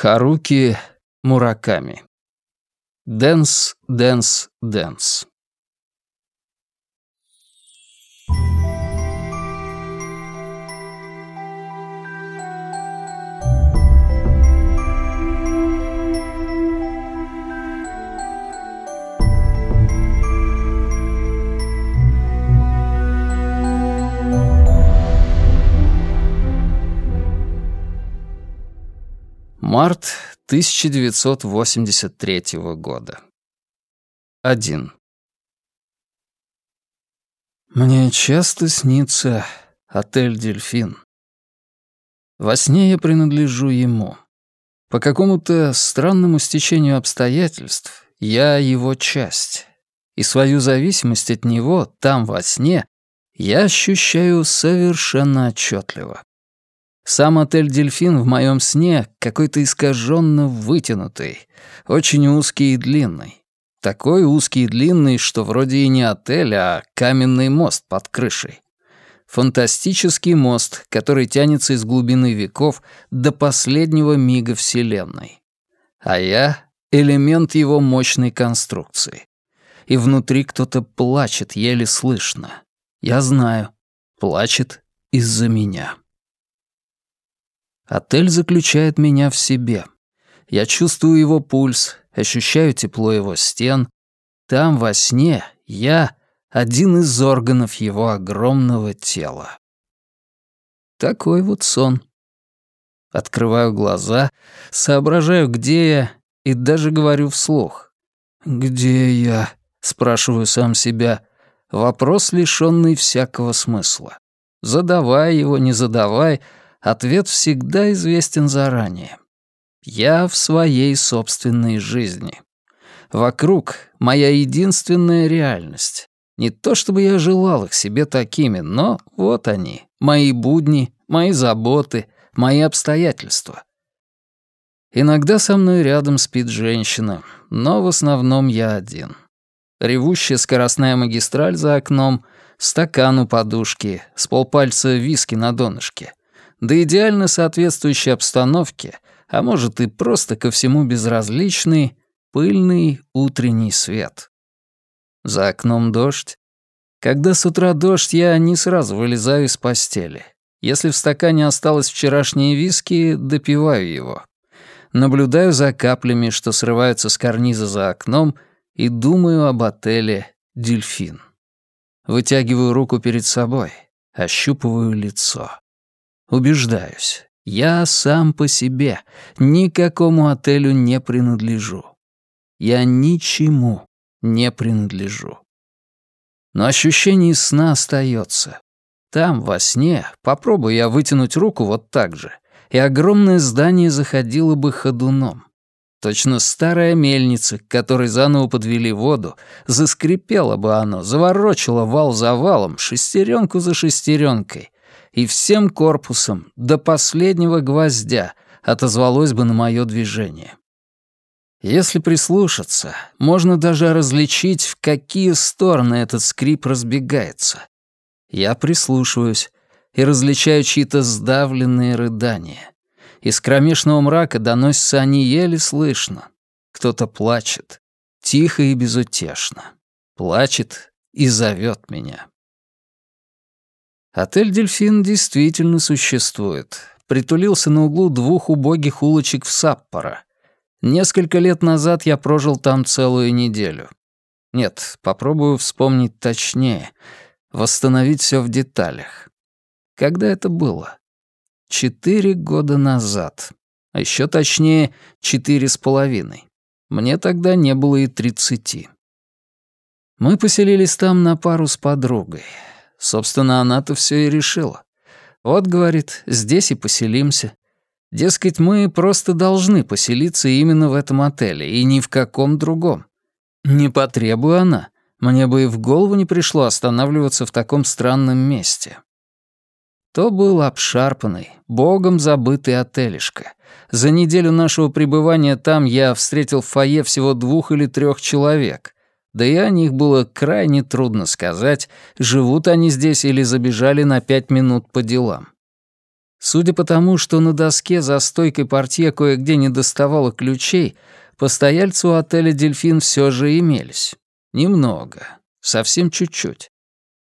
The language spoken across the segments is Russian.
Харуки Мураками. Дэнс, дэнс, дэнс. Март 1983 года. 1. Мне часто снится отель «Дельфин». Во сне я принадлежу ему. По какому-то странному стечению обстоятельств я его часть. И свою зависимость от него там, во сне, я ощущаю совершенно отчетливо. Сам отель «Дельфин» в моем сне какой-то искаженно вытянутый, очень узкий и длинный. Такой узкий и длинный, что вроде и не отель, а каменный мост под крышей. Фантастический мост, который тянется из глубины веков до последнего мига Вселенной. А я — элемент его мощной конструкции. И внутри кто-то плачет, еле слышно. Я знаю, плачет из-за меня. Отель заключает меня в себе. Я чувствую его пульс, ощущаю тепло его стен. Там, во сне, я — один из органов его огромного тела. Такой вот сон. Открываю глаза, соображаю, где я, и даже говорю вслух. «Где я?» — спрашиваю сам себя. Вопрос, лишённый всякого смысла. Задавай его, не задавай — ответ всегда известен заранее. Я в своей собственной жизни. Вокруг моя единственная реальность. Не то чтобы я желал их себе такими, но вот они, мои будни, мои заботы, мои обстоятельства. Иногда со мной рядом спит женщина, но в основном я один. Ревущая скоростная магистраль за окном, стакан у подушки, с полпальца виски на донышке да идеально соответствующей обстановке, а может и просто ко всему безразличный, пыльный утренний свет. За окном дождь. Когда с утра дождь, я не сразу вылезаю из постели. Если в стакане осталось вчерашнее виски, допиваю его. Наблюдаю за каплями, что срываются с карниза за окном, и думаю об отеле «Дельфин». Вытягиваю руку перед собой, ощупываю лицо. Убеждаюсь, я сам по себе, никакому отелю не принадлежу. Я ничему не принадлежу. Но ощущение сна остается. Там, во сне, попробую я вытянуть руку вот так же, и огромное здание заходило бы ходуном. Точно старая мельница, к которой заново подвели воду, заскрипело бы оно, заворочило вал за валом, шестеренку за шестеренкой, и всем корпусом до последнего гвоздя отозвалось бы на мое движение. Если прислушаться, можно даже различить, в какие стороны этот скрип разбегается. Я прислушиваюсь и различаю чьи-то сдавленные рыдания. Из кромешного мрака доносятся они еле слышно. Кто-то плачет, тихо и безутешно. Плачет и зовет меня. Отель «Дельфин» действительно существует. Притулился на углу двух убогих улочек в Саппоро. Несколько лет назад я прожил там целую неделю. Нет, попробую вспомнить точнее, восстановить все в деталях. Когда это было? Четыре года назад. А еще точнее, четыре с половиной. Мне тогда не было и тридцати. Мы поселились там на пару с подругой. Собственно, она-то все и решила. Вот, говорит, здесь и поселимся. Дескать, мы просто должны поселиться именно в этом отеле и ни в каком другом. Не потребую она. Мне бы и в голову не пришло останавливаться в таком странном месте. То был обшарпанный, богом забытый отелишко. За неделю нашего пребывания там я встретил в фойе всего двух или трех человек, да и о них было крайне трудно сказать, живут они здесь или забежали на пять минут по делам. Судя по тому, что на доске за стойкой портье кое-где не доставало ключей, постояльцы у отеля «Дельфин» все же имелись. Немного. Совсем чуть-чуть.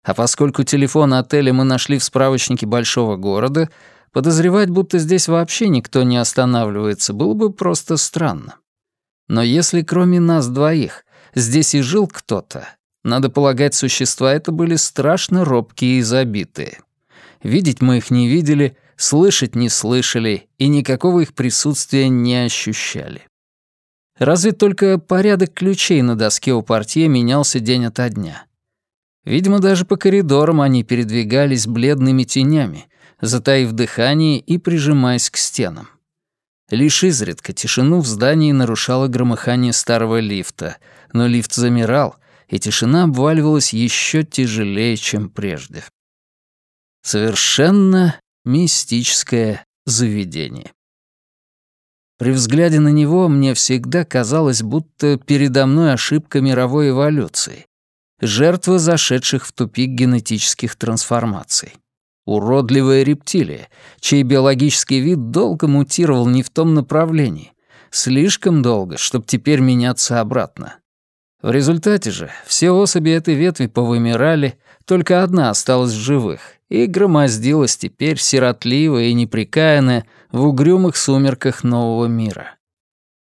А поскольку телефон отеля мы нашли в справочнике большого города, подозревать, будто здесь вообще никто не останавливается, было бы просто странно. Но если кроме нас двоих здесь и жил кто-то, надо полагать, существа это были страшно робкие и забитые. Видеть мы их не видели, слышать не слышали и никакого их присутствия не ощущали. Разве только порядок ключей на доске у портье менялся день ото дня. Видимо, даже по коридорам они передвигались бледными тенями, затаив дыхание и прижимаясь к стенам. Лишь изредка тишину в здании нарушало громыхание старого лифта, но лифт замирал, и тишина обваливалась еще тяжелее, чем прежде. Совершенно мистическое заведение. При взгляде на него мне всегда казалось, будто передо мной ошибка мировой эволюции, жертва зашедших в тупик генетических трансформаций. Уродливая рептилия, чей биологический вид долго мутировал не в том направлении, слишком долго, чтобы теперь меняться обратно. В результате же все особи этой ветви повымирали, только одна осталась в живых и громоздилась теперь сиротливая и неприкаянная в угрюмых сумерках нового мира.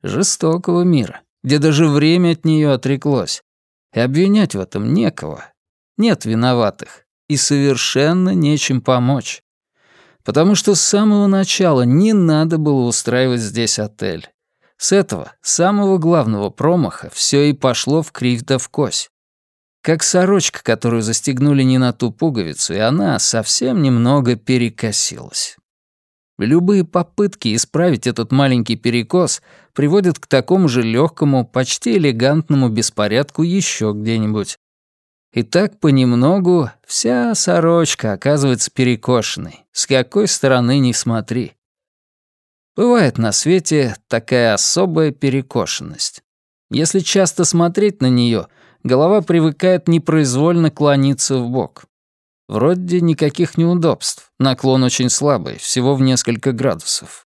Жестокого мира, где даже время от нее отреклось. И обвинять в этом некого. Нет виноватых. И совершенно нечем помочь. Потому что с самого начала не надо было устраивать здесь отель. С этого, самого главного промаха, все и пошло в кривь да в кось. Как сорочка, которую застегнули не на ту пуговицу, и она совсем немного перекосилась. Любые попытки исправить этот маленький перекос приводят к такому же легкому, почти элегантному беспорядку еще где-нибудь. И так понемногу вся сорочка оказывается перекошенной, с какой стороны ни смотри. Бывает на свете такая особая перекошенность. Если часто смотреть на нее, голова привыкает непроизвольно клониться в бок. Вроде никаких неудобств, наклон очень слабый, всего в несколько градусов.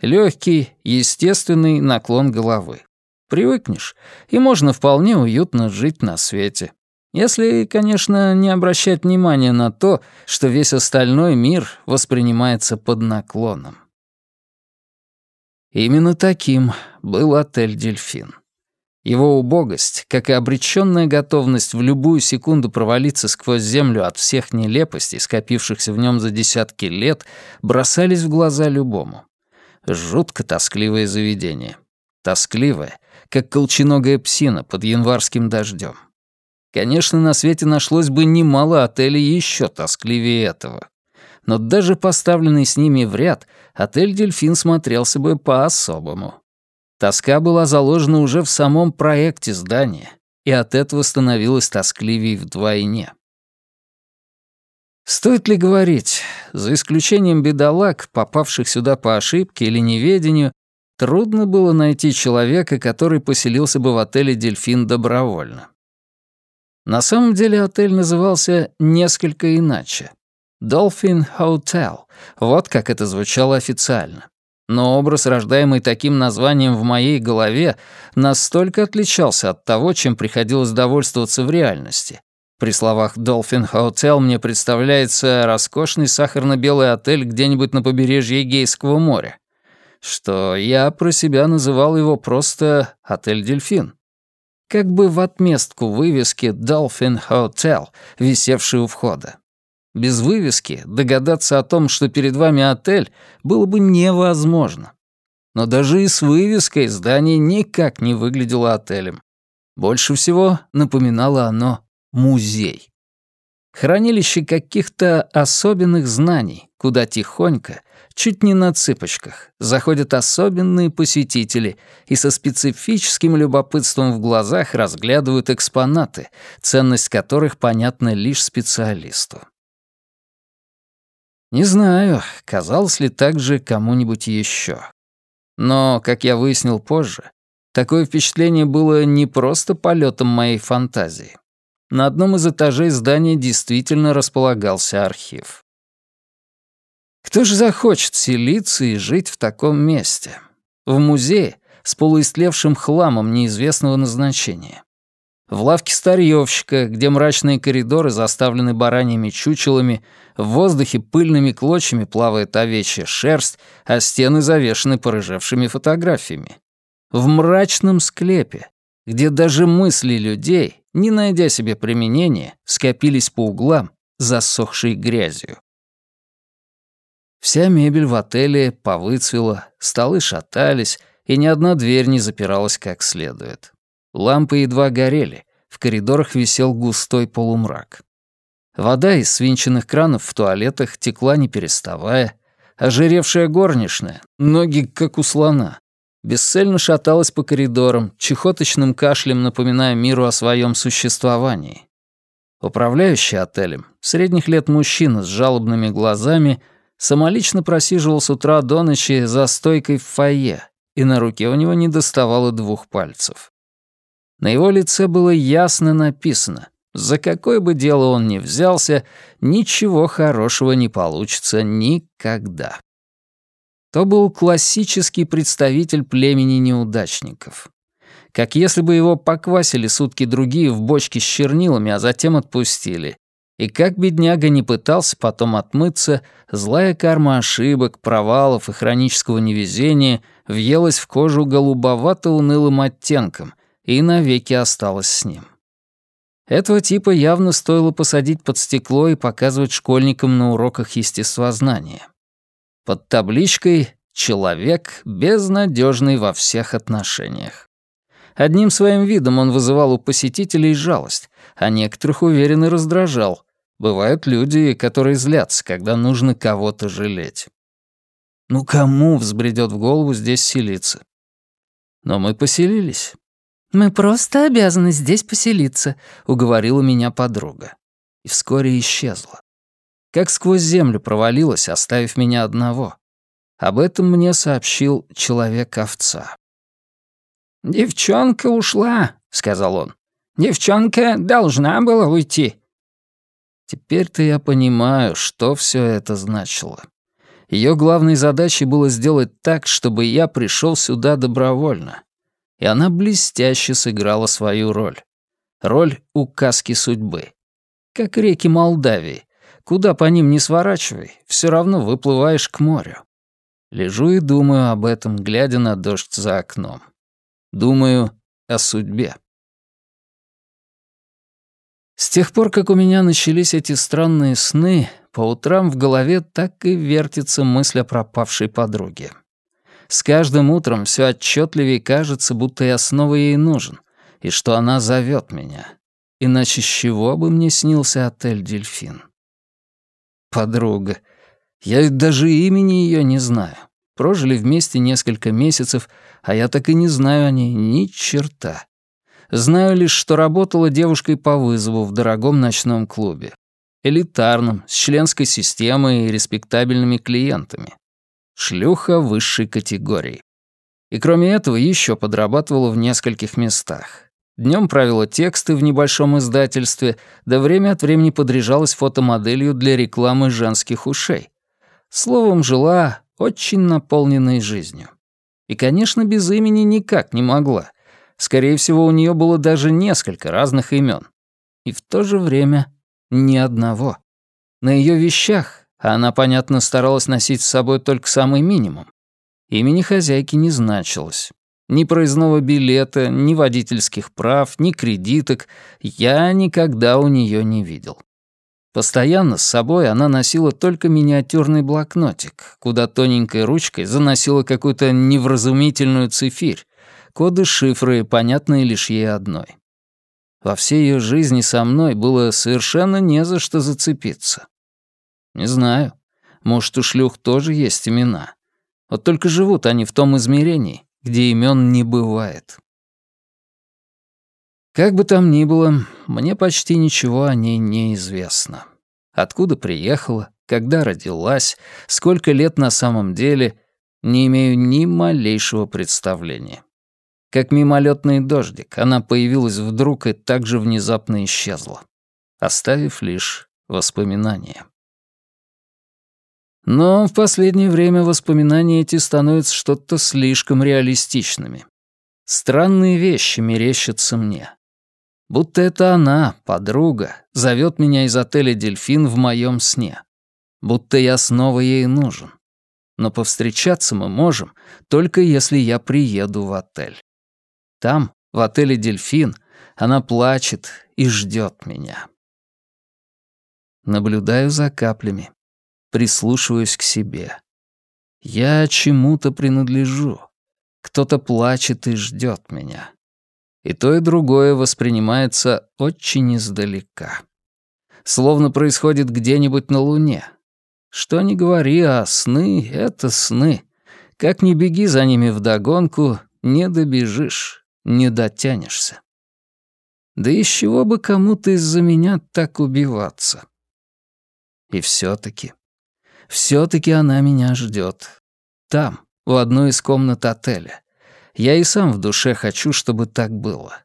Легкий, естественный наклон головы. Привыкнешь, и можно вполне уютно жить на свете. Если, конечно, не обращать внимания на то, что весь остальной мир воспринимается под наклоном. Именно таким был отель «Дельфин». Его убогость, как и обречённая готовность в любую секунду провалиться сквозь землю от всех нелепостей, скопившихся в нем за десятки лет, бросались в глаза любому. Жутко тоскливое заведение. Тоскливое, как колченогая псина под январским дождем. Конечно, на свете нашлось бы немало отелей еще тоскливее этого но даже поставленный с ними в ряд, отель «Дельфин» смотрелся бы по-особому. Тоска была заложена уже в самом проекте здания, и от этого становилось тоскливее вдвойне. Стоит ли говорить, за исключением бедолаг, попавших сюда по ошибке или неведению, трудно было найти человека, который поселился бы в отеле «Дельфин» добровольно. На самом деле отель назывался несколько иначе. Dolphin Hotel. Вот как это звучало официально. Но образ, рождаемый таким названием в моей голове, настолько отличался от того, чем приходилось довольствоваться в реальности. При словах Dolphin Hotel мне представляется роскошный сахарно-белый отель где-нибудь на побережье Эгейского моря. Что я про себя называл его просто «Отель Дельфин». Как бы в отместку вывески Dolphin Hotel, висевшей у входа. Без вывески догадаться о том, что перед вами отель, было бы невозможно. Но даже и с вывеской здание никак не выглядело отелем. Больше всего напоминало оно музей. Хранилище каких-то особенных знаний, куда тихонько, чуть не на цыпочках, заходят особенные посетители и со специфическим любопытством в глазах разглядывают экспонаты, ценность которых понятна лишь специалисту. Не знаю, казалось ли так же кому-нибудь еще. Но, как я выяснил позже, такое впечатление было не просто полетом моей фантазии. На одном из этажей здания действительно располагался архив. Кто же захочет селиться и жить в таком месте? В музее с полуистлевшим хламом неизвестного назначения. В лавке старьёвщика, где мрачные коридоры заставлены бараньими чучелами, в воздухе пыльными клочьями плавает овечья шерсть, а стены завешены порыжевшими фотографиями. В мрачном склепе, где даже мысли людей, не найдя себе применения, скопились по углам, засохшей грязью. Вся мебель в отеле повыцвела, столы шатались, и ни одна дверь не запиралась как следует. Лампы едва горели, в коридорах висел густой полумрак. Вода из свинченных кранов в туалетах текла не переставая, ожиревшая горничная, ноги как у слона, бесцельно шаталась по коридорам, чехоточным кашлем напоминая миру о своем существовании. Управляющий отелем, средних лет мужчина с жалобными глазами, самолично просиживал с утра до ночи за стойкой в фойе, и на руке у него не доставало двух пальцев. На его лице было ясно написано, за какое бы дело он ни взялся, ничего хорошего не получится никогда. То был классический представитель племени неудачников. Как если бы его поквасили сутки другие в бочке с чернилами, а затем отпустили. И как бедняга не пытался потом отмыться, злая карма ошибок, провалов и хронического невезения въелась в кожу голубовато-унылым оттенком, и навеки осталась с ним. Этого типа явно стоило посадить под стекло и показывать школьникам на уроках естествознания. Под табличкой «Человек безнадежный во всех отношениях». Одним своим видом он вызывал у посетителей жалость, а некоторых уверенно раздражал. Бывают люди, которые злятся, когда нужно кого-то жалеть. Ну кому взбредет в голову здесь селиться? Но мы поселились. «Мы просто обязаны здесь поселиться», — уговорила меня подруга. И вскоре исчезла. Как сквозь землю провалилась, оставив меня одного. Об этом мне сообщил человек-овца. «Девчонка ушла», — сказал он. «Девчонка должна была уйти». Теперь-то я понимаю, что все это значило. Ее главной задачей было сделать так, чтобы я пришел сюда добровольно и она блестяще сыграла свою роль. Роль указки судьбы. Как реки Молдавии. Куда по ним не сворачивай, все равно выплываешь к морю. Лежу и думаю об этом, глядя на дождь за окном. Думаю о судьбе. С тех пор, как у меня начались эти странные сны, по утрам в голове так и вертится мысль о пропавшей подруге. С каждым утром все отчетливее кажется, будто я снова ей нужен, и что она зовет меня. Иначе с чего бы мне снился отель «Дельфин»? Подруга. Я даже имени ее не знаю. Прожили вместе несколько месяцев, а я так и не знаю о ней ни черта. Знаю лишь, что работала девушкой по вызову в дорогом ночном клубе. Элитарном, с членской системой и респектабельными клиентами. Шлюха высшей категории. И кроме этого еще подрабатывала в нескольких местах. Днем правила тексты в небольшом издательстве, да время от времени подряжалась фотомоделью для рекламы женских ушей. Словом, жила очень наполненной жизнью. И, конечно, без имени никак не могла. Скорее всего, у нее было даже несколько разных имен. И в то же время ни одного. На ее вещах она, понятно, старалась носить с собой только самый минимум. Имени хозяйки не значилось. Ни проездного билета, ни водительских прав, ни кредиток я никогда у нее не видел. Постоянно с собой она носила только миниатюрный блокнотик, куда тоненькой ручкой заносила какую-то невразумительную цифирь, коды шифры, понятные лишь ей одной. Во всей ее жизни со мной было совершенно не за что зацепиться. Не знаю. Может, у шлюх тоже есть имена. Вот только живут они в том измерении, где имен не бывает. Как бы там ни было, мне почти ничего о ней не известно. Откуда приехала, когда родилась, сколько лет на самом деле, не имею ни малейшего представления. Как мимолетный дождик, она появилась вдруг и так же внезапно исчезла, оставив лишь воспоминания. Но в последнее время воспоминания эти становятся что-то слишком реалистичными. Странные вещи мерещатся мне. Будто это она, подруга, зовет меня из отеля «Дельфин» в моем сне. Будто я снова ей нужен. Но повстречаться мы можем, только если я приеду в отель. Там, в отеле «Дельфин», она плачет и ждет меня. Наблюдаю за каплями, прислушиваюсь к себе. Я чему-то принадлежу. Кто-то плачет и ждет меня. И то, и другое воспринимается очень издалека. Словно происходит где-нибудь на Луне. Что ни говори, а сны — это сны. Как ни беги за ними вдогонку, не добежишь, не дотянешься. Да из чего бы кому-то из-за меня так убиваться? И все-таки, все-таки она меня ждет. Там, в одной из комнат отеля. Я и сам в душе хочу, чтобы так было.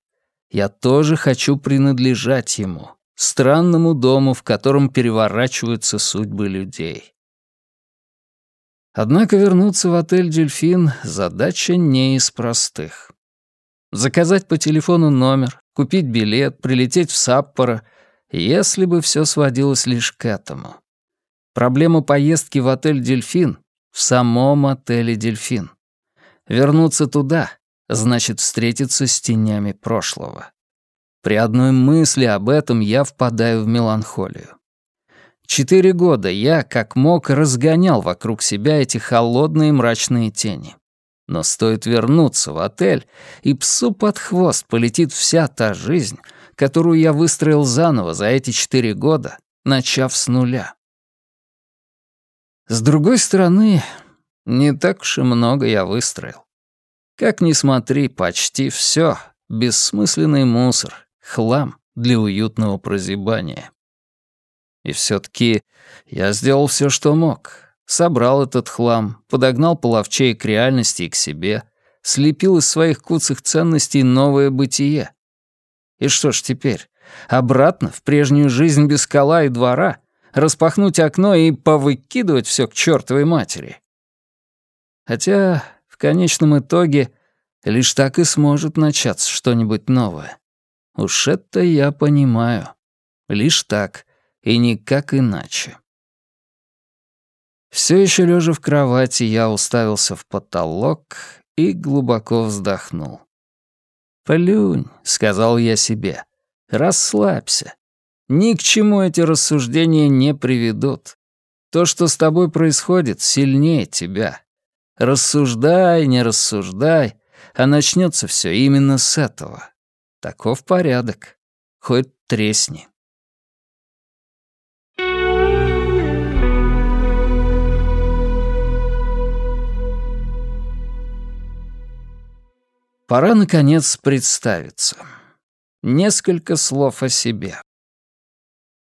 Я тоже хочу принадлежать ему, странному дому, в котором переворачиваются судьбы людей. Однако вернуться в отель «Дельфин» — задача не из простых. Заказать по телефону номер, купить билет, прилететь в Саппоро, если бы все сводилось лишь к этому. Проблема поездки в отель «Дельфин» в самом отеле «Дельфин». Вернуться туда значит встретиться с тенями прошлого. При одной мысли об этом я впадаю в меланхолию. Четыре года я, как мог, разгонял вокруг себя эти холодные мрачные тени. Но стоит вернуться в отель, и псу под хвост полетит вся та жизнь, которую я выстроил заново за эти четыре года, начав с нуля. С другой стороны, не так уж и много я выстроил. Как ни смотри, почти все бессмысленный мусор, хлам для уютного прозябания. И все таки я сделал все, что мог. Собрал этот хлам, подогнал половчей к реальности и к себе, слепил из своих куцых ценностей новое бытие. И что ж теперь? Обратно в прежнюю жизнь без скала и двора — распахнуть окно и повыкидывать все к чертовой матери. Хотя в конечном итоге лишь так и сможет начаться что-нибудь новое. Уж это я понимаю. Лишь так и никак иначе. Все еще лежа в кровати, я уставился в потолок и глубоко вздохнул. «Плюнь», — сказал я себе, — «расслабься. Ни к чему эти рассуждения не приведут. То, что с тобой происходит, сильнее тебя. Рассуждай, не рассуждай, а начнется все именно с этого. Таков порядок. Хоть тресни. Пора, наконец, представиться. Несколько слов о себе.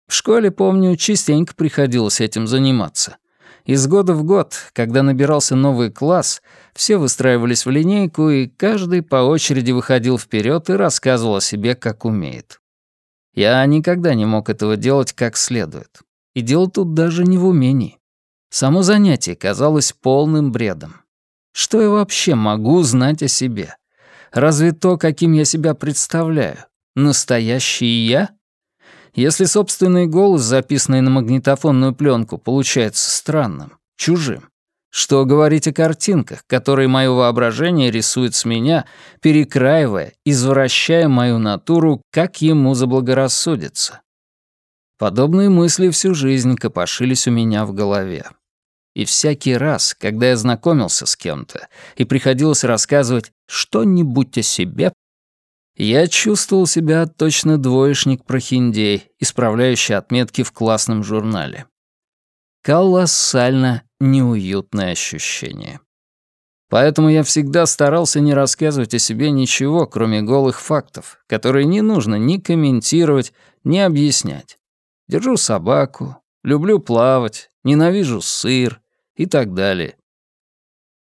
В школе, помню, частенько приходилось этим заниматься. Из года в год, когда набирался новый класс, все выстраивались в линейку, и каждый по очереди выходил вперед и рассказывал о себе, как умеет. Я никогда не мог этого делать как следует. И дело тут даже не в умении. Само занятие казалось полным бредом. Что я вообще могу знать о себе? Разве то, каким я себя представляю? Настоящий я? Если собственный голос, записанный на магнитофонную пленку, получается странным, чужим, что говорить о картинках, которые мое воображение рисует с меня, перекраивая, извращая мою натуру, как ему заблагорассудится? Подобные мысли всю жизнь копошились у меня в голове. И всякий раз, когда я знакомился с кем-то и приходилось рассказывать что-нибудь о себе, я чувствовал себя точно двоечник-прохиндей, исправляющий отметки в классном журнале. Колоссально неуютное ощущение. Поэтому я всегда старался не рассказывать о себе ничего, кроме голых фактов, которые не нужно ни комментировать, ни объяснять. Держу собаку, люблю плавать, ненавижу сыр и так далее.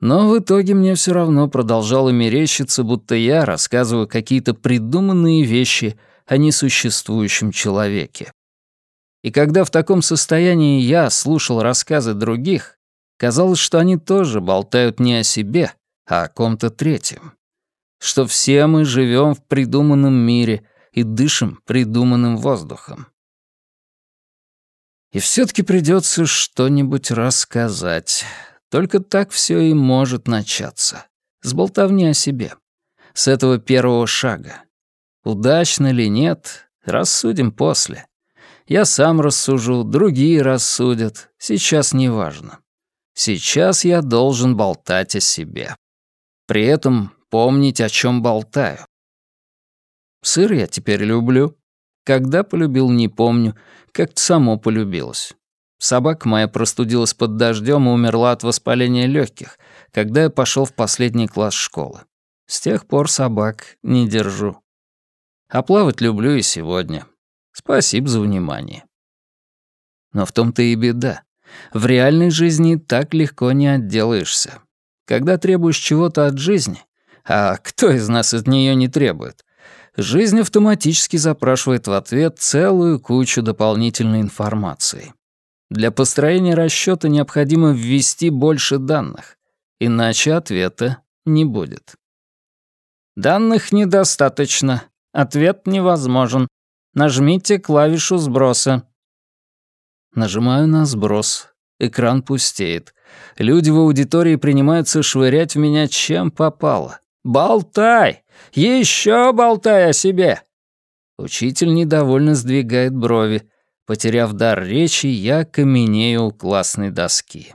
Но в итоге мне все равно продолжало мерещиться, будто я рассказываю какие-то придуманные вещи о несуществующем человеке. И когда в таком состоянии я слушал рассказы других, Казалось, что они тоже болтают не о себе, а о ком-то третьем. Что все мы живем в придуманном мире и дышим придуманным воздухом. И все-таки придется что-нибудь рассказать. Только так все и может начаться. С болтовни о себе. С этого первого шага. Удачно ли нет, рассудим после. Я сам рассужу, другие рассудят. Сейчас не важно. Сейчас я должен болтать о себе. При этом помнить, о чем болтаю. Сыр я теперь люблю. Когда полюбил, не помню. Как-то само полюбилось. Собака моя простудилась под дождем и умерла от воспаления легких, когда я пошел в последний класс школы. С тех пор собак не держу. А плавать люблю и сегодня. Спасибо за внимание. Но в том-то и беда. В реальной жизни так легко не отделаешься. Когда требуешь чего-то от жизни, а кто из нас от нее не требует, жизнь автоматически запрашивает в ответ целую кучу дополнительной информации. Для построения расчета необходимо ввести больше данных, иначе ответа не будет. Данных недостаточно. Ответ невозможен. Нажмите клавишу сброса. Нажимаю на сброс. Экран пустеет. Люди в аудитории принимаются швырять в меня чем попало. «Болтай! Еще болтай о себе!» Учитель недовольно сдвигает брови. Потеряв дар речи, я каменею у классной доски.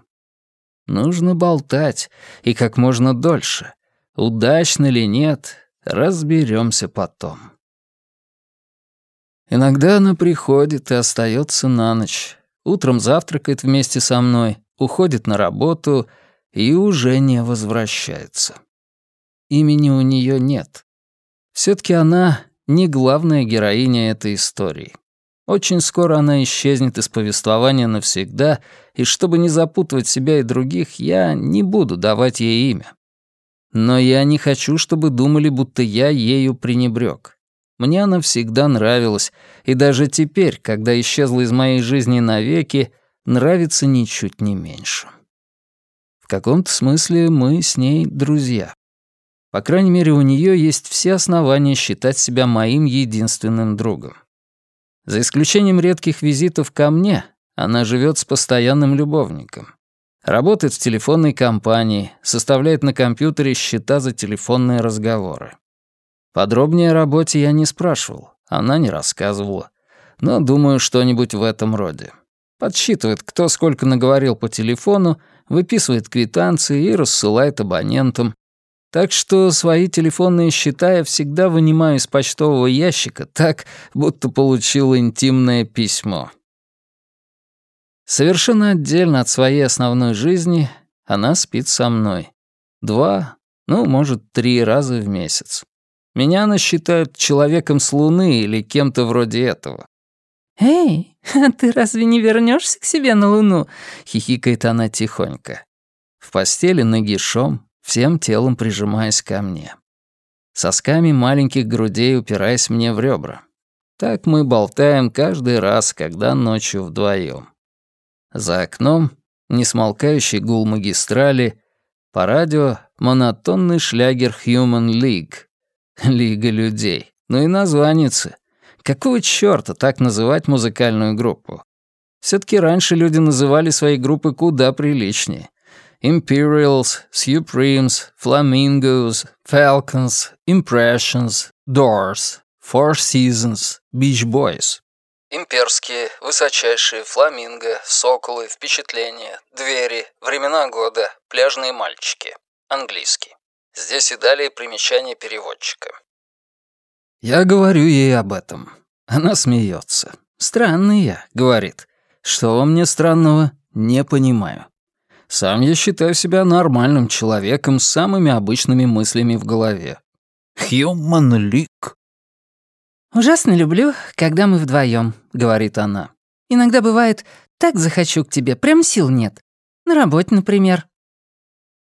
Нужно болтать, и как можно дольше. Удачно ли нет, разберемся потом. Иногда она приходит и остается на ночь. Утром завтракает вместе со мной, уходит на работу и уже не возвращается. Имени у нее нет. все таки она не главная героиня этой истории. Очень скоро она исчезнет из повествования навсегда, и чтобы не запутывать себя и других, я не буду давать ей имя. Но я не хочу, чтобы думали, будто я ею пренебрег. Мне она всегда нравилась, и даже теперь, когда исчезла из моей жизни навеки, нравится ничуть не меньше. В каком-то смысле мы с ней друзья. По крайней мере, у нее есть все основания считать себя моим единственным другом. За исключением редких визитов ко мне, она живет с постоянным любовником. Работает в телефонной компании, составляет на компьютере счета за телефонные разговоры. Подробнее о работе я не спрашивал, она не рассказывала. Но думаю, что-нибудь в этом роде. Подсчитывает, кто сколько наговорил по телефону, выписывает квитанции и рассылает абонентам, так что свои телефонные счета я всегда вынимаю из почтового ящика так, будто получил интимное письмо. Совершенно отдельно от своей основной жизни она спит со мной. Два, ну, может, три раза в месяц. Меня она считает человеком с Луны или кем-то вроде этого. «Эй, а ты разве не вернешься к себе на Луну?» — хихикает она тихонько. В постели нагишом, всем телом прижимаясь ко мне. Сосками маленьких грудей упираясь мне в ребра. Так мы болтаем каждый раз, когда ночью вдвоем. За окном несмолкающий гул магистрали, по радио монотонный шлягер Human League. Лига людей. Ну и названицы. Какого чёрта так называть музыкальную группу? все таки раньше люди называли свои группы куда приличнее. Imperials, Supremes, Flamingos, Falcons, Impressions, Doors, Four Seasons, Beach Boys. Имперские, высочайшие, фламинго, соколы, впечатления, двери, времена года, пляжные мальчики. Английский. Здесь и далее примечание переводчика. Я говорю ей об этом. Она смеется. «Странный я», — говорит. «Что во мне странного? Не понимаю». Сам я считаю себя нормальным человеком с самыми обычными мыслями в голове. Human League. «Ужасно люблю, когда мы вдвоем, говорит она. «Иногда бывает, так захочу к тебе, прям сил нет. На работе, например».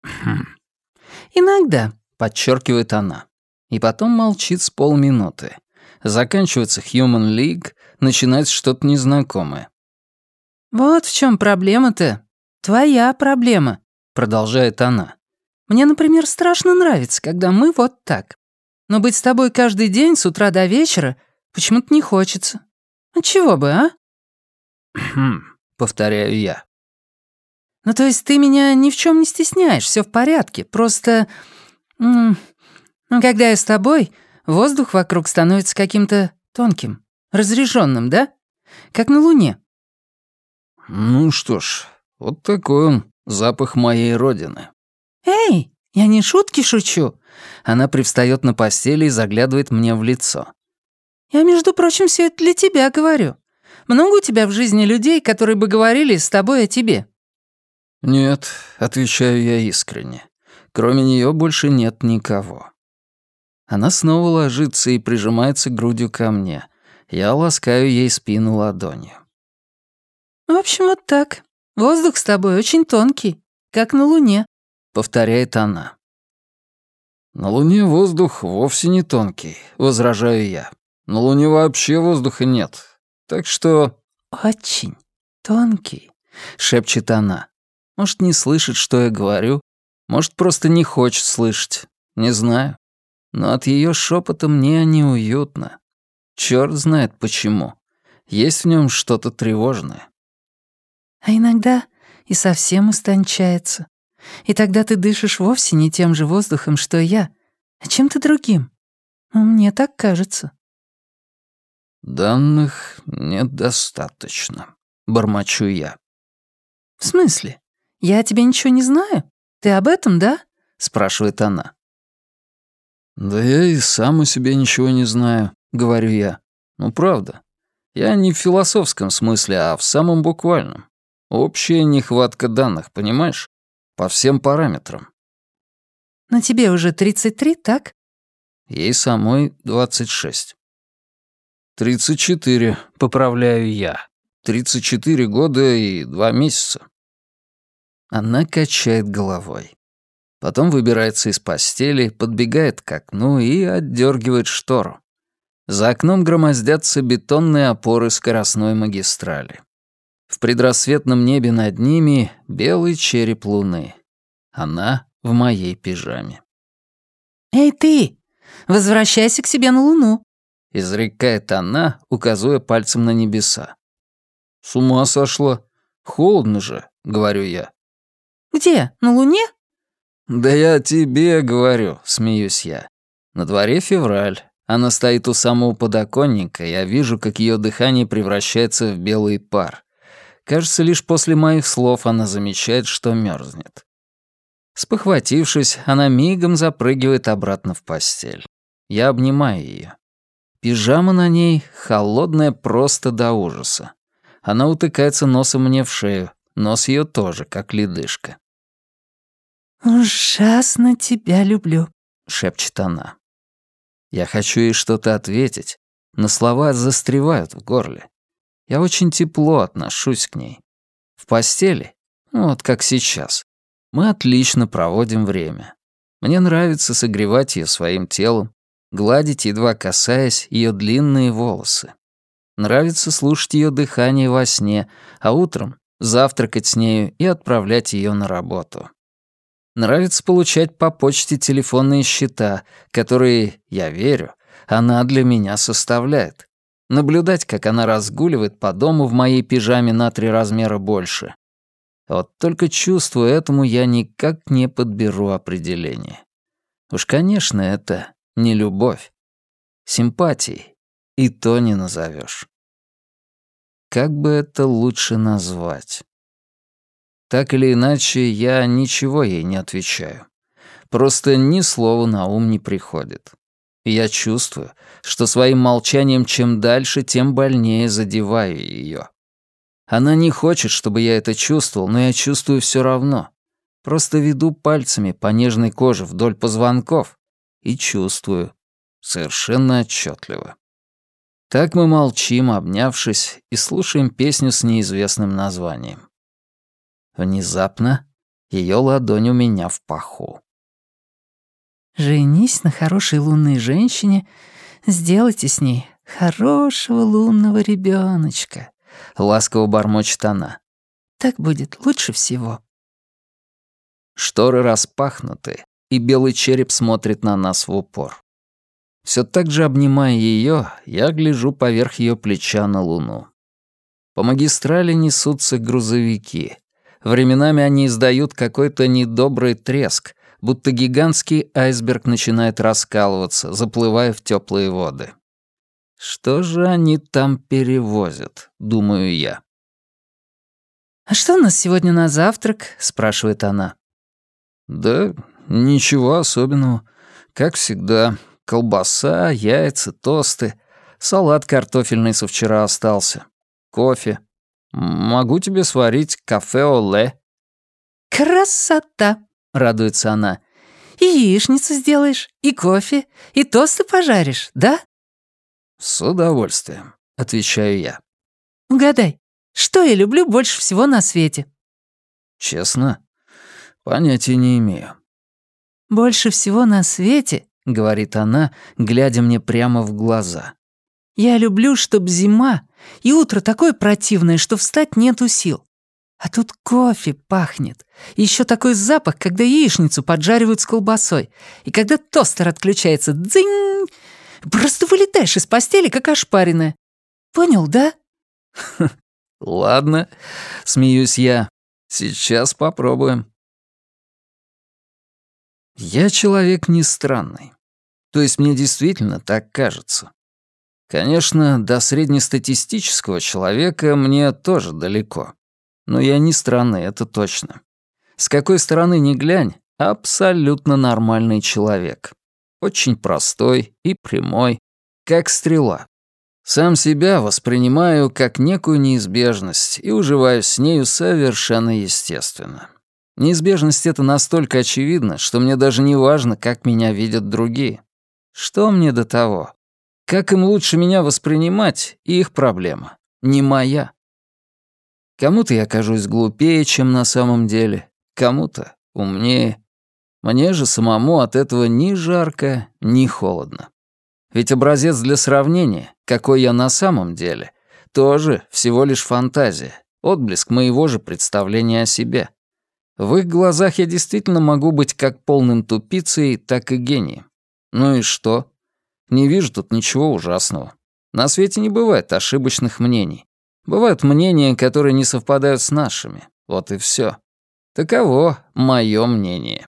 Хм. «Иногда», — подчеркивает она. И потом молчит с полминуты. Заканчивается Human League, начинается что-то незнакомое. «Вот в чем проблема-то. Твоя проблема», — продолжает она. «Мне, например, страшно нравится, когда мы вот так. Но быть с тобой каждый день с утра до вечера почему-то не хочется. Отчего бы, а?» «Хм», — повторяю я. «Ну, то есть ты меня ни в чем не стесняешь, все в порядке, просто... -м, когда я с тобой, воздух вокруг становится каким-то тонким, разреженным, да? Как на Луне». «Ну что ж, вот такой он, запах моей родины». «Эй, я не шутки шучу». Она привстает на постели и заглядывает мне в лицо. «Я, между прочим, все это для тебя говорю. Много у тебя в жизни людей, которые бы говорили с тобой о тебе?» «Нет», — отвечаю я искренне. «Кроме нее больше нет никого». Она снова ложится и прижимается грудью ко мне. Я ласкаю ей спину ладонью. «В общем, вот так. Воздух с тобой очень тонкий, как на Луне», — повторяет она. «На Луне воздух вовсе не тонкий», — возражаю я. «На Луне вообще воздуха нет. Так что...» «Очень тонкий», — шепчет она. Может, не слышит, что я говорю, может, просто не хочет слышать, не знаю. Но от ее шепота мне неуютно. Черт знает почему. Есть в нем что-то тревожное. А иногда и совсем истончается. И тогда ты дышишь вовсе не тем же воздухом, что я, а чем-то другим. Мне так кажется. Данных недостаточно, бормочу я. В смысле? Я о тебе ничего не знаю? Ты об этом, да? спрашивает она. Да я и сам о себе ничего не знаю, говорю я. Ну правда. Я не в философском смысле, а в самом буквальном. Общая нехватка данных, понимаешь? По всем параметрам. На тебе уже 33, так? Ей самой 26. 34, поправляю я. 34 года и 2 месяца. Она качает головой. Потом выбирается из постели, подбегает к окну и отдергивает штору. За окном громоздятся бетонные опоры скоростной магистрали. Предрассветном небе над ними белый череп луны. Она в моей пижаме. «Эй, ты! Возвращайся к себе на луну!» — изрекает она, указывая пальцем на небеса. «С ума сошла! Холодно же!» — говорю я. «Где? На луне?» «Да я тебе говорю», — смеюсь я. На дворе февраль. Она стоит у самого подоконника, я вижу, как ее дыхание превращается в белый пар. Кажется, лишь после моих слов она замечает, что мерзнет. Спохватившись, она мигом запрыгивает обратно в постель. Я обнимаю ее. Пижама на ней холодная просто до ужаса. Она утыкается носом мне в шею, нос ее тоже, как ледышка. «Ужасно тебя люблю», — шепчет она. Я хочу ей что-то ответить, но слова застревают в горле. Я очень тепло отношусь к ней. В постели, вот как сейчас, мы отлично проводим время. Мне нравится согревать ее своим телом, гладить, едва касаясь, ее длинные волосы. Нравится слушать ее дыхание во сне, а утром завтракать с нею и отправлять ее на работу. Нравится получать по почте телефонные счета, которые, я верю, она для меня составляет наблюдать, как она разгуливает по дому в моей пижаме на три размера больше. Вот только чувству этому я никак не подберу определение. Уж, конечно, это не любовь. Симпатии и то не назовешь. Как бы это лучше назвать? Так или иначе, я ничего ей не отвечаю. Просто ни слова на ум не приходит я чувствую, что своим молчанием чем дальше, тем больнее задеваю ее. Она не хочет, чтобы я это чувствовал, но я чувствую все равно. Просто веду пальцами по нежной коже вдоль позвонков и чувствую. Совершенно отчетливо. Так мы молчим, обнявшись, и слушаем песню с неизвестным названием. Внезапно ее ладонь у меня в паху. Женись на хорошей лунной женщине, сделайте с ней хорошего лунного ребеночка. Ласково бормочет она. Так будет лучше всего». Шторы распахнуты, и белый череп смотрит на нас в упор. Все так же обнимая ее, я гляжу поверх ее плеча на луну. По магистрали несутся грузовики. Временами они издают какой-то недобрый треск, будто гигантский айсберг начинает раскалываться, заплывая в теплые воды. Что же они там перевозят, думаю я. «А что у нас сегодня на завтрак?» — спрашивает она. «Да ничего особенного. Как всегда, колбаса, яйца, тосты, салат картофельный со вчера остался, кофе. Могу тебе сварить кафе-оле». «Красота!» — радуется она. «И яичницу сделаешь, и кофе, и тосты пожаришь, да?» «С удовольствием», — отвечаю я. «Угадай, что я люблю больше всего на свете?» «Честно? Понятия не имею». «Больше всего на свете», — говорит она, глядя мне прямо в глаза. «Я люблю, чтоб зима, и утро такое противное, что встать нету сил. А тут кофе пахнет. Еще такой запах, когда яичницу поджаривают с колбасой. И когда тостер отключается, дзынь! Просто вылетаешь из постели, как ошпаренная. Понял, да? Ладно, смеюсь я. Сейчас попробуем. Я человек не странный. То есть мне действительно так кажется. Конечно, до среднестатистического человека мне тоже далеко. Но я не странный, это точно. С какой стороны ни глянь, абсолютно нормальный человек. Очень простой и прямой, как стрела. Сам себя воспринимаю как некую неизбежность и уживаюсь с нею совершенно естественно. Неизбежность эта настолько очевидна, что мне даже не важно, как меня видят другие. Что мне до того? Как им лучше меня воспринимать, их проблема, не моя. Кому-то я кажусь глупее, чем на самом деле, кому-то умнее. Мне же самому от этого ни жарко, ни холодно. Ведь образец для сравнения, какой я на самом деле, тоже всего лишь фантазия, отблеск моего же представления о себе. В их глазах я действительно могу быть как полным тупицей, так и гением. Ну и что? Не вижу тут ничего ужасного. На свете не бывает ошибочных мнений. Бывают мнения, которые не совпадают с нашими. Вот и все. Таково мое мнение.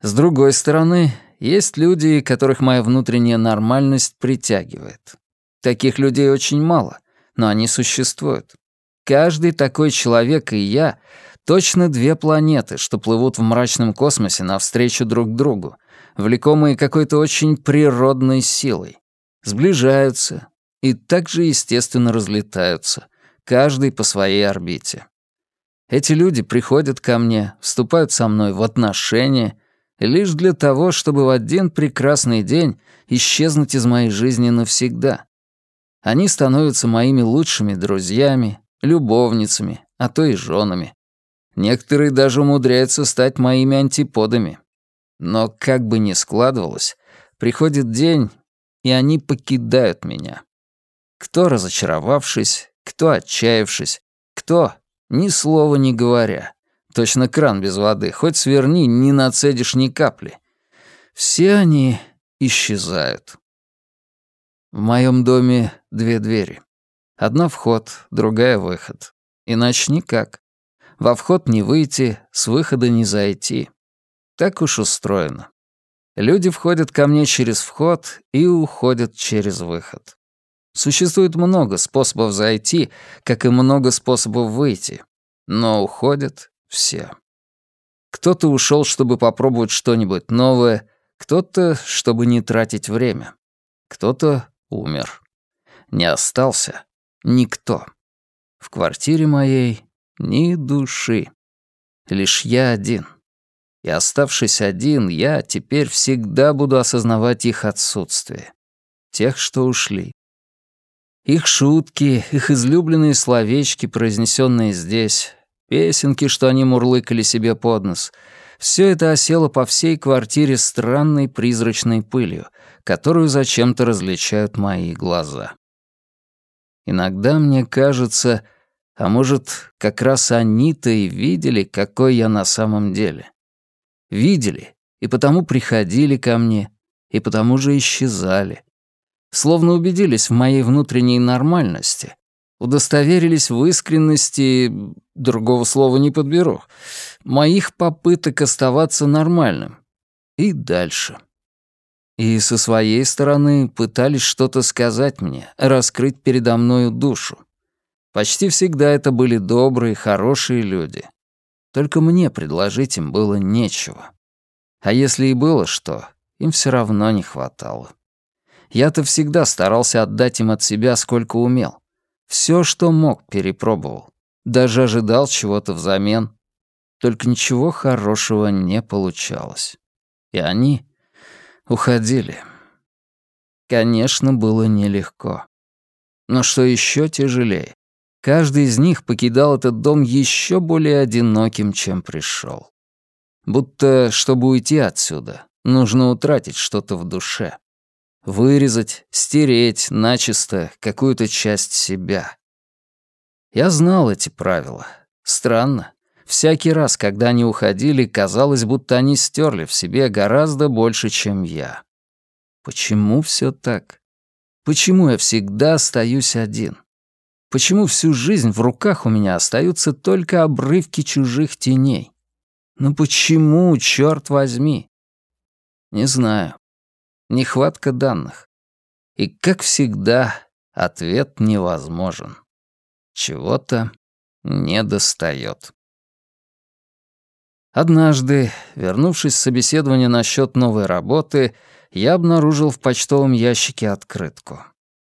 С другой стороны, есть люди, которых моя внутренняя нормальность притягивает. Таких людей очень мало, но они существуют. Каждый такой человек и я — точно две планеты, что плывут в мрачном космосе навстречу друг другу, влекомые какой-то очень природной силой. Сближаются, и также естественно разлетаются, каждый по своей орбите. Эти люди приходят ко мне, вступают со мной в отношения лишь для того, чтобы в один прекрасный день исчезнуть из моей жизни навсегда. Они становятся моими лучшими друзьями, любовницами, а то и женами. Некоторые даже умудряются стать моими антиподами. Но как бы ни складывалось, приходит день, и они покидают меня. Кто разочаровавшись, кто отчаявшись, кто, ни слова не говоря. Точно кран без воды, хоть сверни, не нацедишь ни капли. Все они исчезают. В моем доме две двери. Одна вход, другая выход. Иначе никак. Во вход не выйти, с выхода не зайти. Так уж устроено. Люди входят ко мне через вход и уходят через выход. Существует много способов зайти, как и много способов выйти, но уходят все. Кто-то ушел, чтобы попробовать что-нибудь новое, кто-то, чтобы не тратить время, кто-то умер. Не остался никто. В квартире моей ни души. Лишь я один. И оставшись один, я теперь всегда буду осознавать их отсутствие. Тех, что ушли. Их шутки, их излюбленные словечки, произнесенные здесь, песенки, что они мурлыкали себе под нос, все это осело по всей квартире странной призрачной пылью, которую зачем-то различают мои глаза. Иногда мне кажется, А может, как раз они-то и видели, какой я на самом деле. Видели, и потому приходили ко мне, и потому же исчезали. Словно убедились в моей внутренней нормальности, удостоверились в искренности, другого слова не подберу, моих попыток оставаться нормальным. И дальше. И со своей стороны пытались что-то сказать мне, раскрыть передо мною душу. Почти всегда это были добрые, хорошие люди. Только мне предложить им было нечего. А если и было что, им все равно не хватало. Я-то всегда старался отдать им от себя, сколько умел. Все, что мог, перепробовал. Даже ожидал чего-то взамен. Только ничего хорошего не получалось. И они уходили. Конечно, было нелегко. Но что еще тяжелее, Каждый из них покидал этот дом еще более одиноким, чем пришел. Будто, чтобы уйти отсюда, нужно утратить что-то в душе. Вырезать, стереть начисто какую-то часть себя. Я знал эти правила. Странно. Всякий раз, когда они уходили, казалось, будто они стерли в себе гораздо больше, чем я. Почему все так? Почему я всегда остаюсь один? Почему всю жизнь в руках у меня остаются только обрывки чужих теней? Ну почему, черт возьми? Не знаю. Нехватка данных. И, как всегда, ответ невозможен. Чего-то не достает. Однажды, вернувшись с собеседования насчет новой работы, я обнаружил в почтовом ящике открытку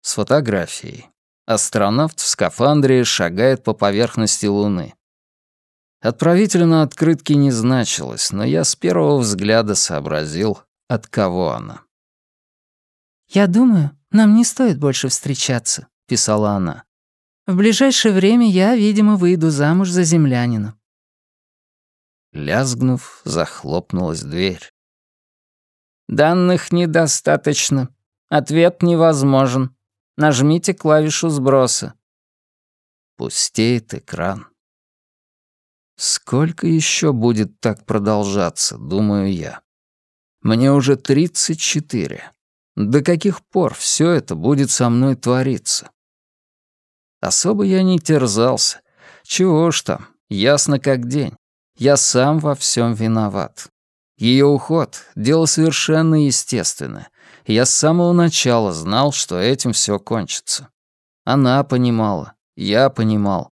с фотографией. Астронавт в скафандре шагает по поверхности Луны. Отправителя на открытке не значилось, но я с первого взгляда сообразил, от кого она. «Я думаю, нам не стоит больше встречаться», — писала она. «В ближайшее время я, видимо, выйду замуж за землянина». Лязгнув, захлопнулась дверь. «Данных недостаточно. Ответ невозможен. Нажмите клавишу сброса. Пустеет экран. Сколько еще будет так продолжаться, думаю я. Мне уже 34. До каких пор все это будет со мной твориться? Особо я не терзался. Чего ж там, ясно как день. Я сам во всем виноват. Ее уход — дело совершенно естественное, я с самого начала знал, что этим все кончится. Она понимала, я понимал.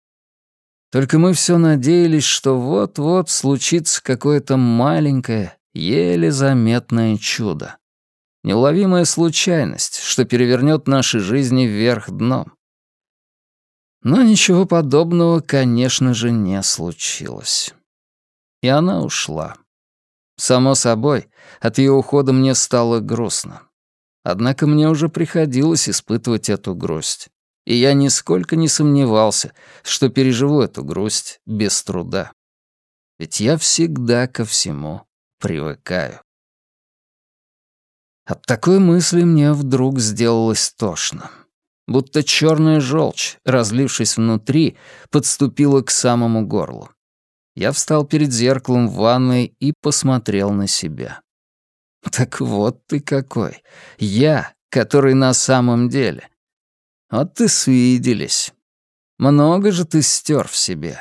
Только мы все надеялись, что вот-вот случится какое-то маленькое, еле заметное чудо. Неуловимая случайность, что перевернет наши жизни вверх дном. Но ничего подобного, конечно же, не случилось. И она ушла. Само собой, от ее ухода мне стало грустно. Однако мне уже приходилось испытывать эту грусть. И я нисколько не сомневался, что переживу эту грусть без труда. Ведь я всегда ко всему привыкаю. От такой мысли мне вдруг сделалось тошно. Будто черная желчь, разлившись внутри, подступила к самому горлу. Я встал перед зеркалом в ванной и посмотрел на себя. Так вот ты какой. Я, который на самом деле. Вот ты свиделись. Много же ты стер в себе.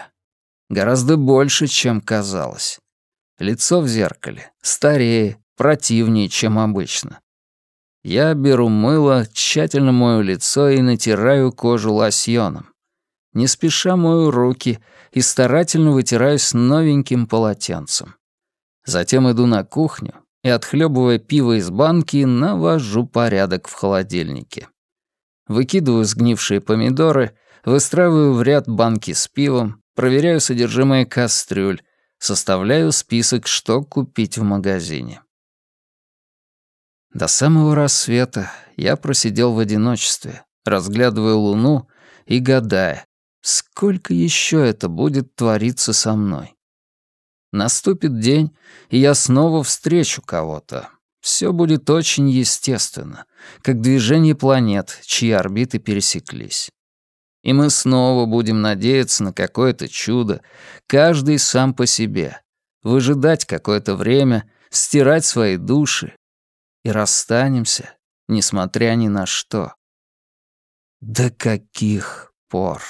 Гораздо больше, чем казалось. Лицо в зеркале старее, противнее, чем обычно. Я беру мыло, тщательно мою лицо и натираю кожу лосьоном. Не спеша мою руки и старательно вытираюсь новеньким полотенцем. Затем иду на кухню, и, отхлебывая пиво из банки, навожу порядок в холодильнике. Выкидываю сгнившие помидоры, выстраиваю в ряд банки с пивом, проверяю содержимое кастрюль, составляю список, что купить в магазине. До самого рассвета я просидел в одиночестве, разглядывая луну и гадая, сколько еще это будет твориться со мной. Наступит день, и я снова встречу кого-то. Все будет очень естественно, как движение планет, чьи орбиты пересеклись. И мы снова будем надеяться на какое-то чудо, каждый сам по себе, выжидать какое-то время, стирать свои души и расстанемся, несмотря ни на что. До каких пор?